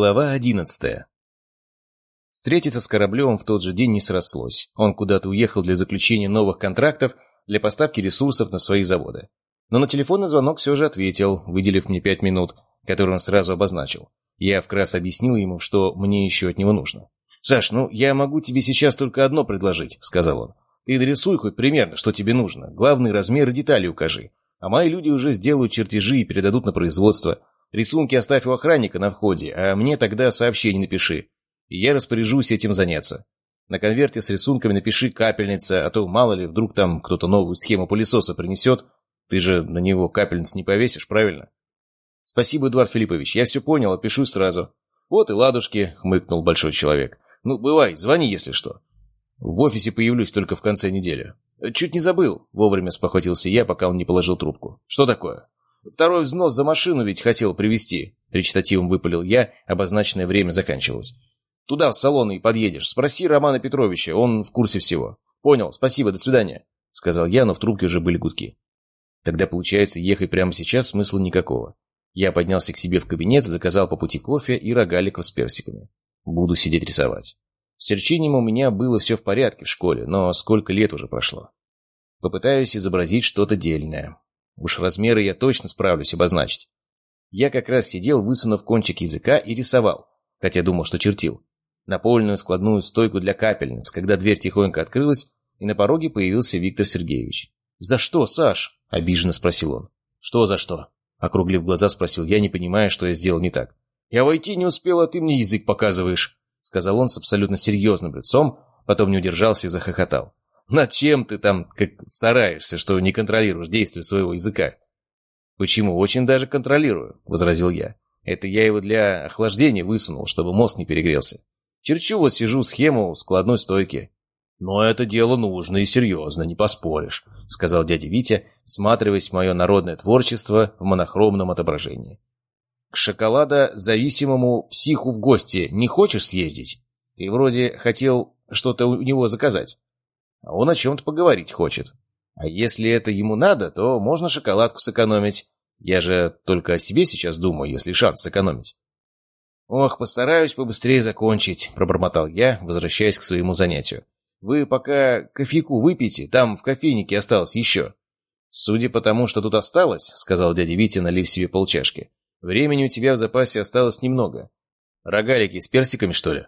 Глава одиннадцатая. Встретиться с Кораблевым в тот же день не срослось. Он куда-то уехал для заключения новых контрактов для поставки ресурсов на свои заводы. Но на телефонный звонок все же ответил, выделив мне пять минут, которые он сразу обозначил. Я вкратце объяснил ему, что мне еще от него нужно. «Саш, ну я могу тебе сейчас только одно предложить», — сказал он. «Ты дорисуй хоть примерно, что тебе нужно. Главный размер и детали укажи. А мои люди уже сделают чертежи и передадут на производство. Рисунки оставь у охранника на входе, а мне тогда сообщение напиши. И я распоряжусь этим заняться. На конверте с рисунками напиши «капельница», а то, мало ли, вдруг там кто-то новую схему пылесоса принесет. Ты же на него капельниц не повесишь, правильно? Спасибо, Эдуард Филиппович, я все понял, опишу сразу. Вот и ладушки, хмыкнул большой человек. Ну, бывай, звони, если что. В офисе появлюсь только в конце недели. Чуть не забыл, вовремя спохватился я, пока он не положил трубку. Что такое? Второй взнос за машину ведь хотел привезти. Речитативом выпалил я, обозначенное время заканчивалось. Туда, в салон, и подъедешь. Спроси Романа Петровича, он в курсе всего. Понял, спасибо, до свидания. Сказал я, но в трубке уже были гудки. Тогда, получается, ехать прямо сейчас смысла никакого. Я поднялся к себе в кабинет, заказал по пути кофе и рогаликов с персиками. Буду сидеть рисовать. С черчением у меня было все в порядке в школе, но сколько лет уже прошло. Попытаюсь изобразить что-то дельное. Уж размеры я точно справлюсь обозначить. Я как раз сидел, высунув кончик языка и рисовал, хотя думал, что чертил. Напольную складную стойку для капельниц, когда дверь тихонько открылась, и на пороге появился Виктор Сергеевич. «За что, Саш?» — обиженно спросил он. «Что за что?» — округлив глаза, спросил я, не понимая, что я сделал не так. «Я войти не успел, а ты мне язык показываешь», — сказал он с абсолютно серьезным лицом, потом не удержался и захохотал. Над чем ты там как стараешься, что не контролируешь действия своего языка? Почему? Очень даже контролирую, возразил я. Это я его для охлаждения высунул, чтобы мозг не перегрелся. Черчу вот сижу схему складной стойки. «Но это дело нужно и серьезно, не поспоришь», — сказал дядя Витя, всматриваясь в мое народное творчество в монохромном отображении. «К шоколада-зависимому психу в гости не хочешь съездить? Ты вроде хотел что-то у него заказать». Он о чем-то поговорить хочет. А если это ему надо, то можно шоколадку сэкономить. Я же только о себе сейчас думаю, если шанс сэкономить. «Ох, постараюсь побыстрее закончить», — пробормотал я, возвращаясь к своему занятию. «Вы пока кофейку выпейте, там в кофейнике осталось еще». «Судя по тому, что тут осталось», — сказал дядя Витя, налив себе полчашки, — «времени у тебя в запасе осталось немного. Рогалики с персиками, что ли?»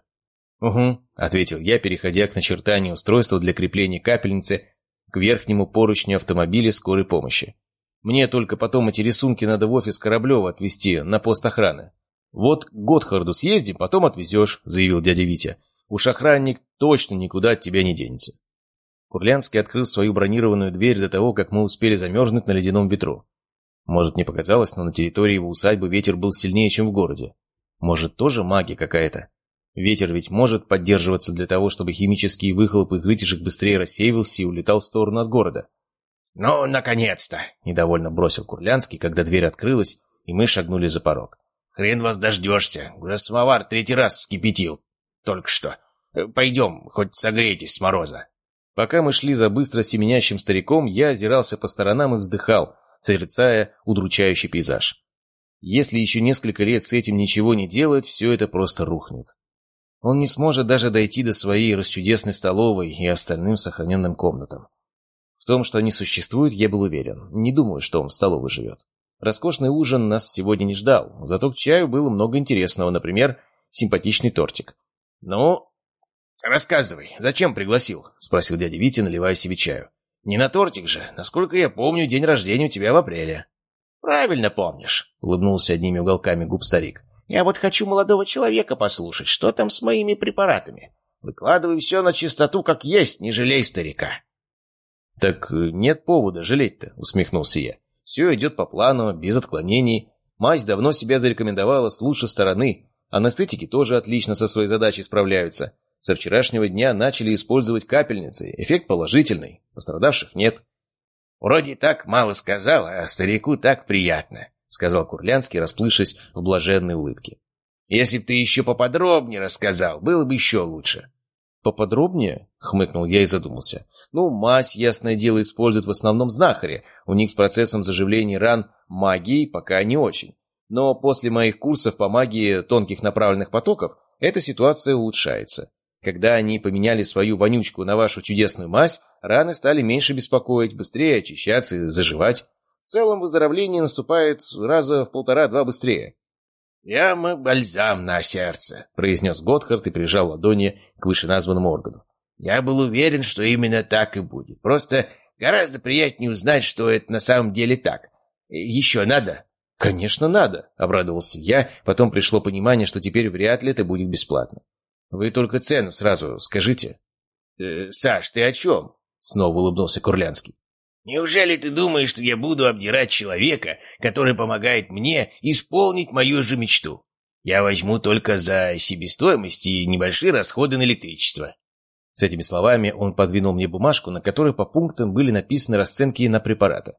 «Угу», — ответил я, переходя к начертанию устройства для крепления капельницы к верхнему поручню автомобиля скорой помощи. «Мне только потом эти рисунки надо в офис Кораблева отвезти на пост охраны. Вот к Готхарду съездим, потом отвезешь», — заявил дядя Витя. «Уж охранник точно никуда от тебя не денется». Курлянский открыл свою бронированную дверь до того, как мы успели замерзнуть на ледяном ветру. Может, не показалось, но на территории его усадьбы ветер был сильнее, чем в городе. Может, тоже магия какая-то? Ветер ведь может поддерживаться для того, чтобы химический выхлоп из вытяжек быстрее рассеивался и улетал в сторону от города. «Ну, наконец-то!» — недовольно бросил Курлянский, когда дверь открылась, и мы шагнули за порог. «Хрен вас дождешься. Уже самовар третий раз вскипятил. Только что. Пойдем, хоть согрейтесь с мороза». Пока мы шли за быстро семенящим стариком, я озирался по сторонам и вздыхал, созерцая удручающий пейзаж. Если еще несколько лет с этим ничего не делать, все это просто рухнет. Он не сможет даже дойти до своей расчудесной столовой и остальным сохраненным комнатам. В том, что они существуют, я был уверен. Не думаю, что он в столовой живет. Роскошный ужин нас сегодня не ждал, зато к чаю было много интересного, например, симпатичный тортик. «Ну, рассказывай, зачем пригласил?» — спросил дядя Витя, наливая себе чаю. «Не на тортик же. Насколько я помню, день рождения у тебя в апреле». «Правильно помнишь», — улыбнулся одними уголками губ старик. Я вот хочу молодого человека послушать, что там с моими препаратами. Выкладывай все на чистоту, как есть, не жалей старика. — Так э, нет повода жалеть-то, — усмехнулся я. Все идет по плану, без отклонений. Мазь давно себя зарекомендовала с лучшей стороны. Анестетики тоже отлично со своей задачей справляются. Со вчерашнего дня начали использовать капельницы. Эффект положительный. Пострадавших нет. Вроде так мало сказал, а старику так приятно. — сказал Курлянский, расплывшись в блаженной улыбке. «Если б ты еще поподробнее рассказал, было бы еще лучше». «Поподробнее?» — хмыкнул я и задумался. «Ну, мазь, ясное дело, используют в основном знахари. У них с процессом заживления ран магии пока не очень. Но после моих курсов по магии тонких направленных потоков эта ситуация улучшается. Когда они поменяли свою вонючку на вашу чудесную мазь, раны стали меньше беспокоить, быстрее очищаться и заживать. В целом выздоровление наступает раза в полтора-два быстрее. «Прямо бальзам на сердце», — произнес Готхард и прижал ладони к вышеназванному органу. «Я был уверен, что именно так и будет. Просто гораздо приятнее узнать, что это на самом деле так. Еще надо?» «Конечно, надо», — обрадовался я. Потом пришло понимание, что теперь вряд ли это будет бесплатно. «Вы только цену сразу скажите». «Э, «Саш, ты о чем?» — снова улыбнулся Курлянский. Неужели ты думаешь, что я буду обдирать человека, который помогает мне исполнить мою же мечту? Я возьму только за себестоимость и небольшие расходы на электричество». С этими словами он подвинул мне бумажку, на которой по пунктам были написаны расценки на препараты.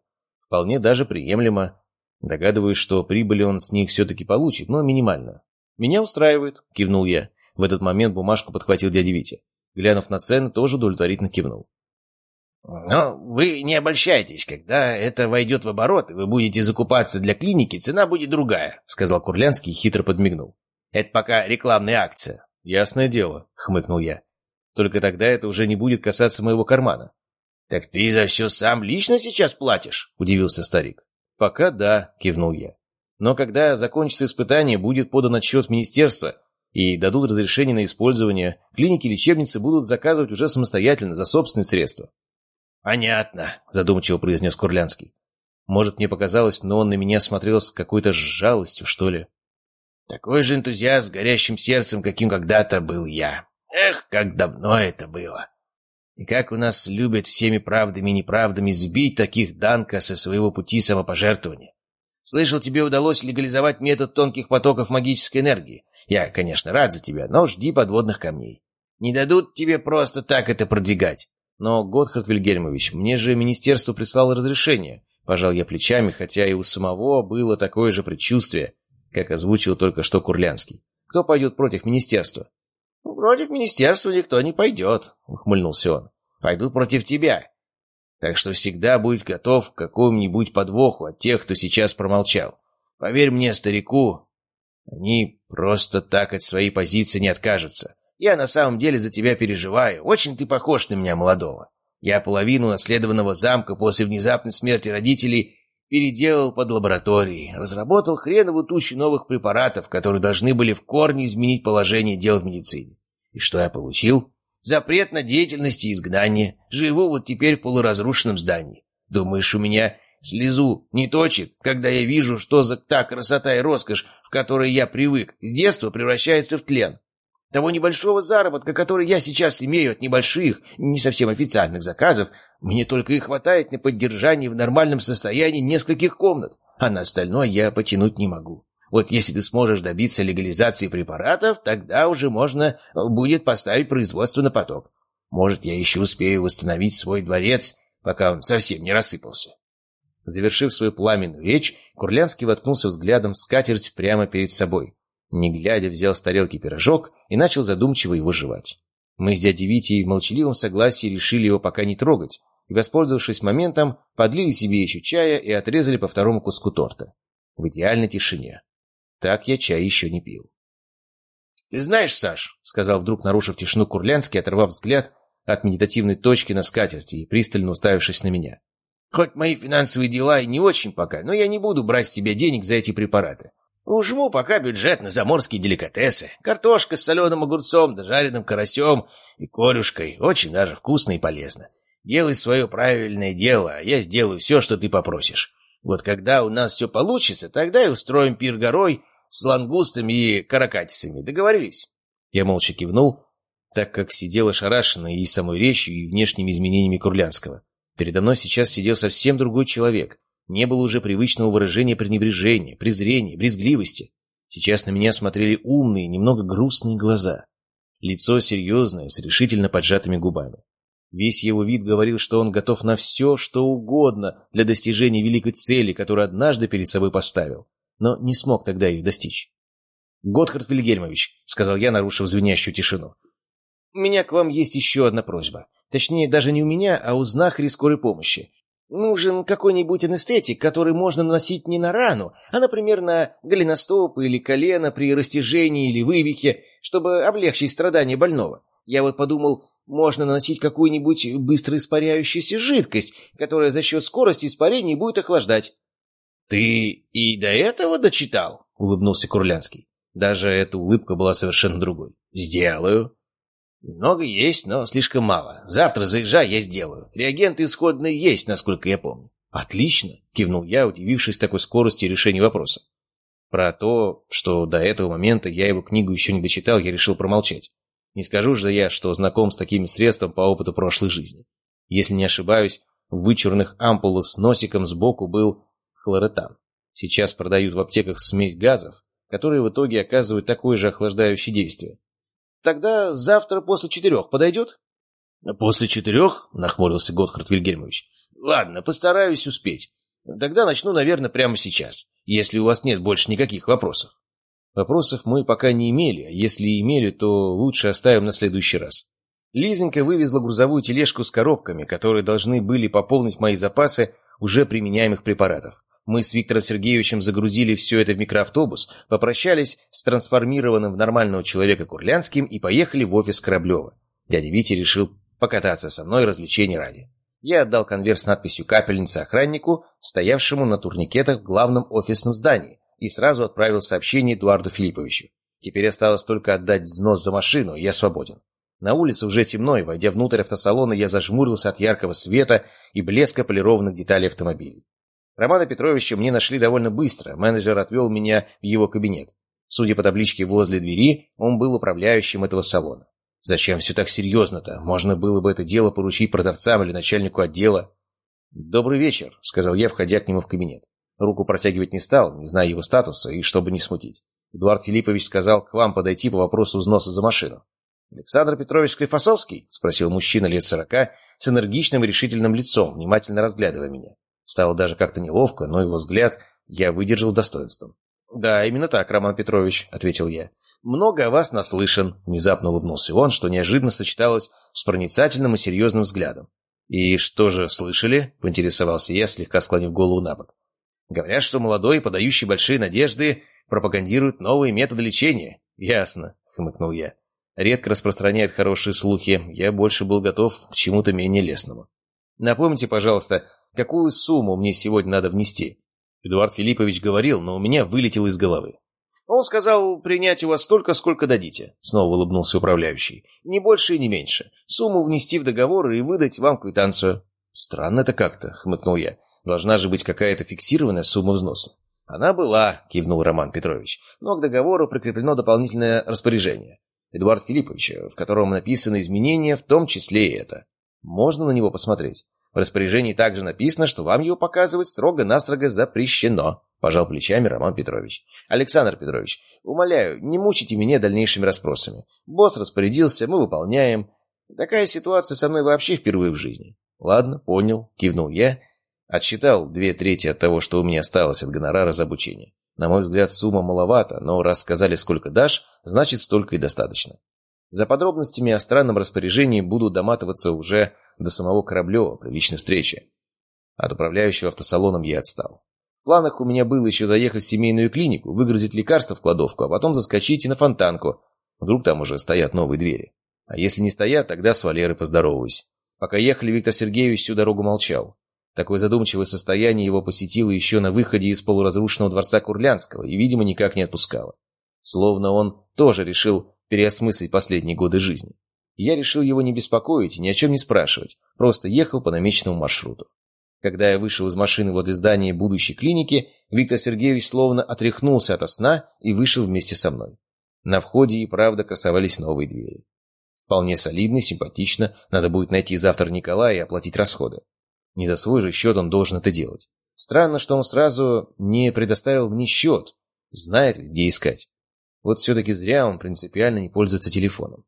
Вполне даже приемлемо. Догадываюсь, что прибыли он с них все-таки получит, но минимально. «Меня устраивает», — кивнул я. В этот момент бумажку подхватил дядя Витя. Глянув на цены, тоже удовлетворительно кивнул. Но вы не обольщайтесь, когда это войдет в оборот, и вы будете закупаться для клиники, цена будет другая», — сказал Курлянский и хитро подмигнул. «Это пока рекламная акция». «Ясное дело», — хмыкнул я. «Только тогда это уже не будет касаться моего кармана». «Так ты за все сам лично сейчас платишь?» — удивился старик. «Пока да», — кивнул я. «Но когда закончится испытание, будет подан отчет в министерство, и дадут разрешение на использование, клиники-лечебницы будут заказывать уже самостоятельно, за собственные средства. «Понятно», — задумчиво произнес Курлянский. Может, мне показалось, но он на меня смотрел с какой-то жалостью, что ли. «Такой же энтузиаст с горящим сердцем, каким когда-то был я. Эх, как давно это было! И как у нас любят всеми правдами и неправдами сбить таких Данка со своего пути самопожертвования. Слышал, тебе удалось легализовать метод тонких потоков магической энергии. Я, конечно, рад за тебя, но жди подводных камней. Не дадут тебе просто так это продвигать. Но, Готхард Вильгельмович, мне же министерство прислало разрешение. Пожал я плечами, хотя и у самого было такое же предчувствие, как озвучил только что Курлянский. Кто пойдет против министерства? «Ну, «Против министерства никто не пойдет», — ухмыльнулся он. «Пойдут против тебя. Так что всегда будь готов к какому-нибудь подвоху от тех, кто сейчас промолчал. Поверь мне, старику, они просто так от своей позиции не откажутся. Я на самом деле за тебя переживаю. Очень ты похож на меня, молодого. Я половину наследованного замка после внезапной смерти родителей переделал под лабораторией, разработал хреновую тучу новых препаратов, которые должны были в корне изменить положение дел в медицине. И что я получил? Запрет на деятельность и изгнание. Живу вот теперь в полуразрушенном здании. Думаешь, у меня слезу не точит, когда я вижу, что за та красота и роскошь, в которой я привык, с детства превращается в тлен? Того небольшого заработка, который я сейчас имею от небольших, не совсем официальных заказов, мне только и хватает на поддержание в нормальном состоянии нескольких комнат, а на остальное я потянуть не могу. Вот если ты сможешь добиться легализации препаратов, тогда уже можно будет поставить производство на поток. Может, я еще успею восстановить свой дворец, пока он совсем не рассыпался. Завершив свою пламенную речь, Курлянский воткнулся взглядом в скатерть прямо перед собой. Не глядя, взял с тарелки пирожок и начал задумчиво его жевать. Мы с дядей Витей в молчаливом согласии решили его пока не трогать, и, воспользовавшись моментом, подлили себе еще чая и отрезали по второму куску торта. В идеальной тишине. Так я чай еще не пил. «Ты знаешь, Саш», — сказал вдруг, нарушив тишину Курлянский, оторвав взгляд от медитативной точки на скатерти и пристально уставившись на меня. «Хоть мои финансовые дела и не очень пока, но я не буду брать с тебя денег за эти препараты. Ужму пока бюджет на заморские деликатесы. Картошка с соленым огурцом, да жареным карасем и корюшкой. Очень даже вкусно и полезно. Делай свое правильное дело, а я сделаю все, что ты попросишь. Вот когда у нас все получится, тогда и устроим пир горой с лангустами и каракатисами. Договорились?» Я молча кивнул, так как сидел ошарашенный и самой речью, и внешними изменениями Курлянского. Передо мной сейчас сидел совсем другой человек, не было уже привычного выражения пренебрежения, презрения, брезгливости. Сейчас на меня смотрели умные, немного грустные глаза. Лицо серьезное, с решительно поджатыми губами. Весь его вид говорил, что он готов на все, что угодно для достижения великой цели, которую однажды перед собой поставил, но не смог тогда ее достичь. «Готхард Вильгельмович», — сказал я, нарушив звенящую тишину, — «у меня к вам есть еще одна просьба. Точнее, даже не у меня, а у знахарей скорой помощи. Нужен какой-нибудь анестетик, который можно наносить не на рану, а, например, на голеностоп или колено при растяжении или вывихе, чтобы облегчить страдания больного. Я вот подумал, можно наносить какую-нибудь быстро испаряющуюся жидкость, которая за счет скорости испарения будет охлаждать. — Ты и до этого дочитал? — улыбнулся Курлянский. Даже эта улыбка была совершенно другой. — Сделаю. Много есть, но слишком мало. Завтра заезжай, я сделаю. Реагенты исходные есть, насколько я помню. Отлично, кивнул я, удивившись такой скорости решения вопроса. Про то, что до этого момента я его книгу еще не дочитал, я решил промолчать. Не скажу же я, что знаком с таким средством по опыту прошлой жизни. Если не ошибаюсь, в вычурных ампулах с носиком сбоку был хлоретан. Сейчас продают в аптеках смесь газов, которые в итоге оказывают такое же охлаждающее действие. Тогда завтра после четырех подойдет? — После четырех? — нахмурился Готхард Вильгельмович. — Ладно, постараюсь успеть. Тогда начну, наверное, прямо сейчас, если у вас нет больше никаких вопросов. Вопросов мы пока не имели, а если имели, то лучше оставим на следующий раз. Лизонька вывезла грузовую тележку с коробками, которые должны были пополнить мои запасы уже применяемых препаратов. Мы с Виктором Сергеевичем загрузили все это в микроавтобус, попрощались с трансформированным в нормального человека Курлянским и поехали в офис Кораблева. Дядя Витя решил покататься со мной развлечений ради. Я отдал конверт с надписью «Капельница» охраннику, стоявшему на турникетах в главном офисном здании, и сразу отправил сообщение Эдуарду Филипповичу. Теперь осталось только отдать взнос за машину, и я свободен. На улице уже темно, и, войдя внутрь автосалона, я зажмурился от яркого света и блеска полированных деталей автомобилей. Романа Петровича мне нашли довольно быстро, менеджер отвел меня в его кабинет. Судя по табличке возле двери, он был управляющим этого салона. Зачем все так серьезно-то? Можно было бы это дело поручить продавцам или начальнику отдела. «Добрый вечер», — сказал я, входя к нему в кабинет. Руку протягивать не стал, не зная его статуса, и чтобы не смутить. Эдуард Филиппович сказал к вам подойти по вопросу взноса за машину. «Александр Петрович Склифосовский?» — спросил мужчина лет сорока с энергичным и решительным лицом, внимательно разглядывая меня. Стало даже как-то неловко, но его взгляд я выдержал с достоинством. «Да, именно так, Роман Петрович», — ответил я. «Много о вас наслышан», — внезапно улыбнулся он, что неожиданно сочеталось с проницательным и серьезным взглядом. «И что же, слышали?» — поинтересовался я, слегка склонив голову на бок. «Говорят, что молодой подающий большие надежды пропагандирует новые методы лечения». «Ясно», — хмыкнул я. «Редко распространяет хорошие слухи. Я больше был готов к чему-то менее лестному». «Напомните, пожалуйста, какую сумму мне сегодня надо внести. Эдуард Филиппович говорил, но у меня вылетело из головы. Он сказал принять у вас столько, сколько дадите, снова улыбнулся управляющий. Не больше и не меньше. Сумму внести в договор и выдать вам квитанцию. Странно это как-то, хмыкнул я. Должна же быть какая-то фиксированная сумма взноса. Она была, кивнул Роман Петрович, но к договору прикреплено дополнительное распоряжение. Эдуард Филиппович, в котором написаны изменения, в том числе и это. Можно на него посмотреть? В распоряжении также написано, что вам его показывать строго-настрого запрещено», – пожал плечами Роман Петрович. «Александр Петрович, умоляю, не мучите меня дальнейшими расспросами. Босс распорядился, мы выполняем. Такая ситуация со мной вообще впервые в жизни». «Ладно, понял», – кивнул я. Отсчитал две трети от того, что у меня осталось от гонорара за обучение. На мой взгляд, сумма маловато, но раз сказали, сколько дашь, значит, столько и достаточно. За подробностями о странном распоряжении буду доматываться уже до самого Кораблева при личной встрече. От управляющего автосалоном я отстал. В планах у меня было еще заехать в семейную клинику, выгрузить лекарства в кладовку, а потом заскочить и на фонтанку. Вдруг там уже стоят новые двери. А если не стоят, тогда с Валерой поздороваюсь. Пока ехали, Виктор Сергеевич всю дорогу молчал. Такое задумчивое состояние его посетило еще на выходе из полуразрушенного дворца Курлянского и, видимо, никак не отпускало. Словно он тоже решил переосмыслить последние годы жизни. Я решил его не беспокоить и ни о чем не спрашивать, просто ехал по намеченному маршруту. Когда я вышел из машины возле здания будущей клиники, Виктор Сергеевич словно отряхнулся ото сна и вышел вместе со мной. На входе и правда красовались новые двери. Вполне солидно, симпатично, надо будет найти завтра Николая и оплатить расходы. Не за свой же счет он должен это делать. Странно, что он сразу не предоставил мне счет. Знает где искать. Вот все-таки зря он принципиально не пользуется телефоном.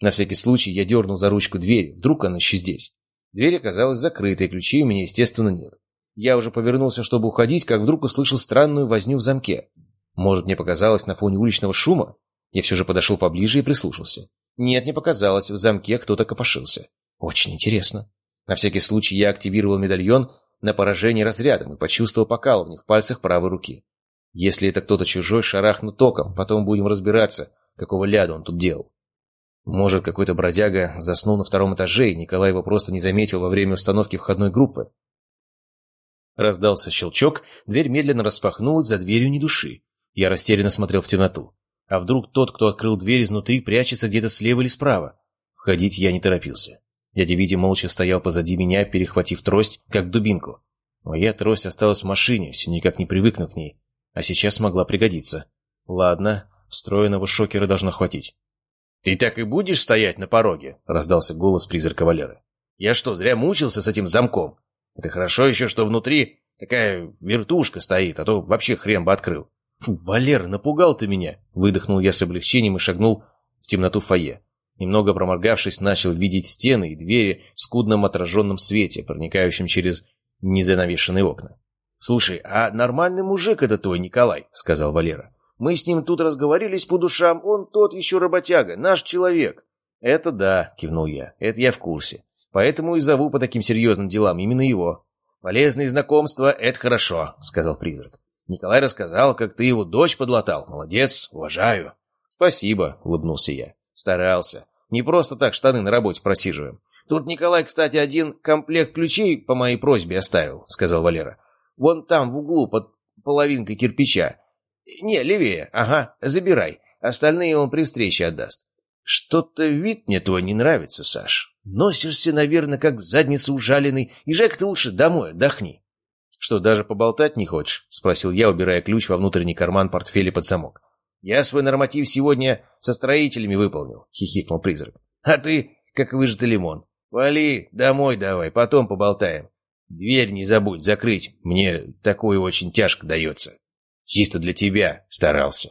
На всякий случай я дернул за ручку двери, вдруг она еще здесь. Дверь оказалась закрытой, ключей у меня, естественно, нет. Я уже повернулся, чтобы уходить, как вдруг услышал странную возню в замке. Может, мне показалось на фоне уличного шума? Я все же подошел поближе и прислушался. Нет, не показалось, в замке кто-то копошился. Очень интересно. На всякий случай я активировал медальон, на поражение разрядом и почувствовал покалывание в пальцах правой руки. Если это кто-то чужой, шарахну током, потом будем разбираться, какого ляда он тут делал. Может, какой-то бродяга заснул на втором этаже, и Николай его просто не заметил во время установки входной группы. Раздался щелчок, дверь медленно распахнулась, за дверью ни души. Я растерянно смотрел в темноту. А вдруг тот, кто открыл дверь изнутри, прячется где-то слева или справа? Входить я не торопился. Дядя Витя молча стоял позади меня, перехватив трость, как дубинку. Моя трость осталась в машине, все никак не привыкну к ней. А сейчас могла пригодиться. Ладно, встроенного шокера должно хватить. «Ты так и будешь стоять на пороге?» — раздался голос призрака Валеры. «Я что, зря мучился с этим замком? Это хорошо еще, что внутри такая вертушка стоит, а то вообще хрен бы открыл». «Фу, Валера, напугал ты меня!» — выдохнул я с облегчением и шагнул в темноту фойе. Немного проморгавшись, начал видеть стены и двери в скудном отраженном свете, проникающем через незанавешенные окна. «Слушай, а нормальный мужик это твой Николай», — сказал Валера. Мы с ним тут разговорились по душам, он тот еще работяга, наш человек». «Это да», — кивнул я, — «это я в курсе. Поэтому и зову по таким серьезным делам именно его». «Полезные знакомства — это хорошо», — сказал призрак. «Николай рассказал, как ты его дочь подлатал. Молодец, уважаю». «Спасибо», — улыбнулся я. «Старался. Не просто так штаны на работе просиживаем. Тут Николай, кстати, один комплект ключей по моей просьбе оставил», — сказал Валера. «Вон там, в углу, под половинкой кирпича. «Не, левее. Ага, забирай. Остальные он при встрече отдаст». «Что-то вид мне твой не нравится, Саш. Носишься, наверное, как задница ужаленный. Езжай-ка ты лучше домой, отдохни». «Что, даже поболтать не хочешь?» — спросил я, убирая ключ во внутренний карман портфеля под замок. «Я свой норматив сегодня со строителями выполнил», — хихикнул призрак. «А ты, как выжатый лимон. Вали, домой давай, потом поболтаем. Дверь не забудь закрыть, мне такое очень тяжко дается». Чисто для тебя старался.